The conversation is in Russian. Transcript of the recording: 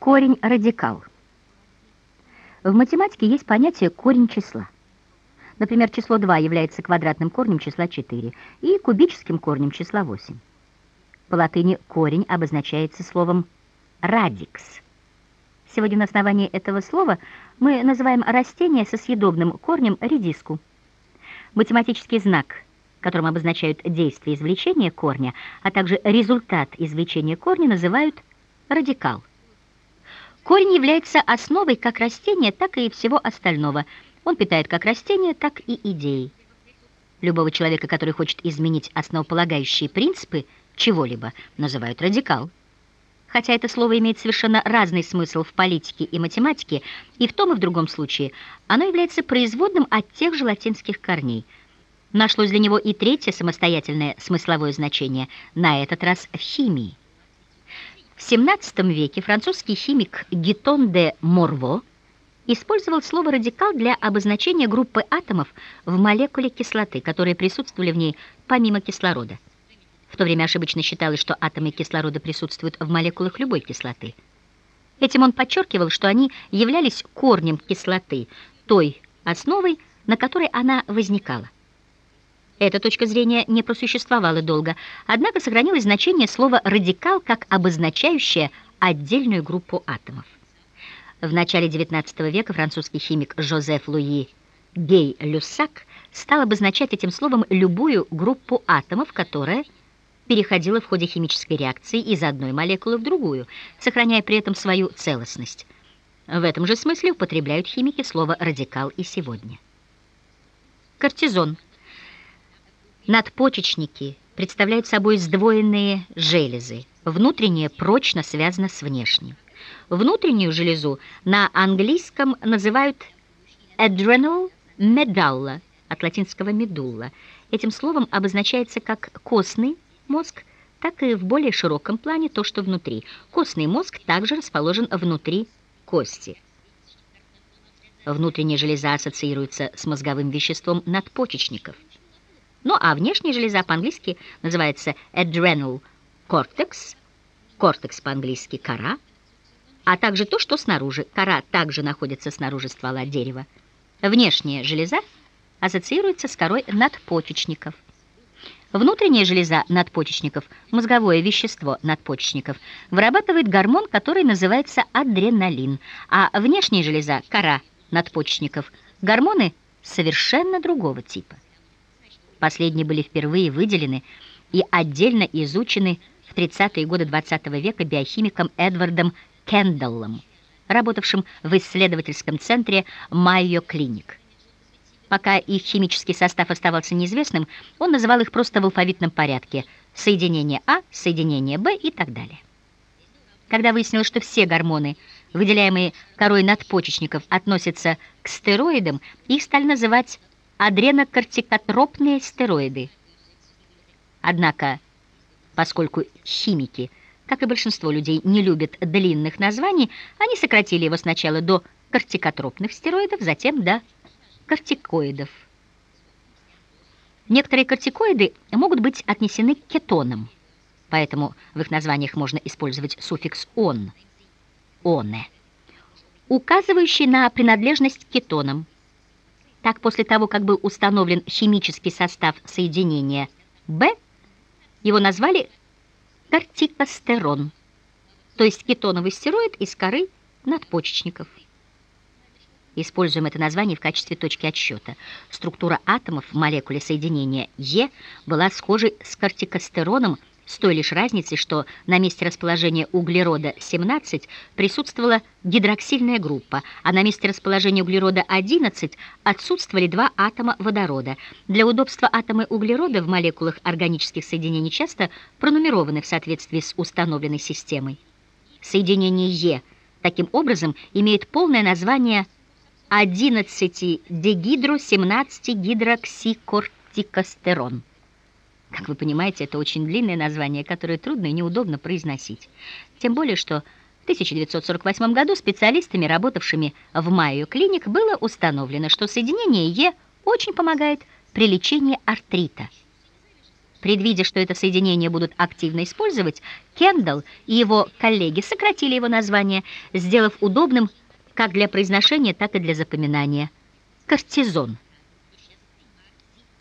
Корень радикал. В математике есть понятие корень числа. Например, число 2 является квадратным корнем числа 4 и кубическим корнем числа 8. По латыни корень обозначается словом радикс. Сегодня на основании этого слова мы называем растение со съедобным корнем редиску. Математический знак, которым обозначают действие извлечения корня, а также результат извлечения корня, называют радикал. Корень является основой как растения, так и всего остального. Он питает как растения, так и идеи. Любого человека, который хочет изменить основополагающие принципы чего-либо, называют радикал. Хотя это слово имеет совершенно разный смысл в политике и математике, и в том и в другом случае оно является производным от тех же латинских корней. Нашлось для него и третье самостоятельное смысловое значение, на этот раз в химии. В XVII веке французский химик Гитон де Морво использовал слово «радикал» для обозначения группы атомов в молекуле кислоты, которые присутствовали в ней помимо кислорода. В то время ошибочно считалось, что атомы кислорода присутствуют в молекулах любой кислоты. Этим он подчеркивал, что они являлись корнем кислоты, той основой, на которой она возникала. Эта точка зрения не просуществовала долго, однако сохранилось значение слова «радикал» как обозначающее отдельную группу атомов. В начале XIX века французский химик Жозеф Луи Гей Люссак стал обозначать этим словом любую группу атомов, которая переходила в ходе химической реакции из одной молекулы в другую, сохраняя при этом свою целостность. В этом же смысле употребляют химики слово «радикал» и сегодня. Кортизон – Надпочечники представляют собой сдвоенные железы. Внутреннее прочно связано с внешним. Внутреннюю железу на английском называют adrenal medulla, от латинского medulla. Этим словом обозначается как костный мозг, так и в более широком плане то, что внутри. Костный мозг также расположен внутри кости. Внутренняя железа ассоциируется с мозговым веществом надпочечников – ну а внешняя железа по-английски называется adrenal cortex, кортекс по-английски кора, а также то, что снаружи. Кора также находится снаружи ствола дерева. Внешняя железа ассоциируется с корой надпочечников. Внутренняя железа надпочечников, мозговое вещество надпочечников, вырабатывает гормон, который называется адреналин, а внешняя железа, кора надпочечников, гормоны совершенно другого типа. Последние были впервые выделены и отдельно изучены в 30-е годы XX -го века биохимиком Эдвардом Кендаллом, работавшим в исследовательском центре Майо Клиник. Пока их химический состав оставался неизвестным, он называл их просто в алфавитном порядке соединение А, соединение Б и так далее. Когда выяснилось, что все гормоны, выделяемые корой надпочечников, относятся к стероидам, их стали называть адренокортикотропные стероиды. Однако, поскольку химики, как и большинство людей, не любят длинных названий, они сократили его сначала до кортикотропных стероидов, затем до кортикоидов. Некоторые кортикоиды могут быть отнесены к кетонам, поэтому в их названиях можно использовать суффикс «он», «оне», указывающий на принадлежность к кетонам. Так, после того, как был установлен химический состав соединения «Б», его назвали кортикостерон, то есть кетоновый стероид из коры надпочечников. Используем это название в качестве точки отсчета. Структура атомов в молекуле соединения Е была схожей с кортикостероном с той лишь разницей, что на месте расположения углерода-17 присутствовала гидроксильная группа, а на месте расположения углерода-11 отсутствовали два атома водорода. Для удобства атомы углерода в молекулах органических соединений часто пронумерованы в соответствии с установленной системой. Соединение Е таким образом имеет полное название 11-дегидро-17-гидроксикортикостерон. Как вы понимаете, это очень длинное название, которое трудно и неудобно произносить. Тем более, что в 1948 году специалистами, работавшими в Майо Клиник, было установлено, что соединение Е очень помогает при лечении артрита. Предвидя, что это соединение будут активно использовать, Кендалл и его коллеги сократили его название, сделав удобным как для произношения, так и для запоминания. Кортизон –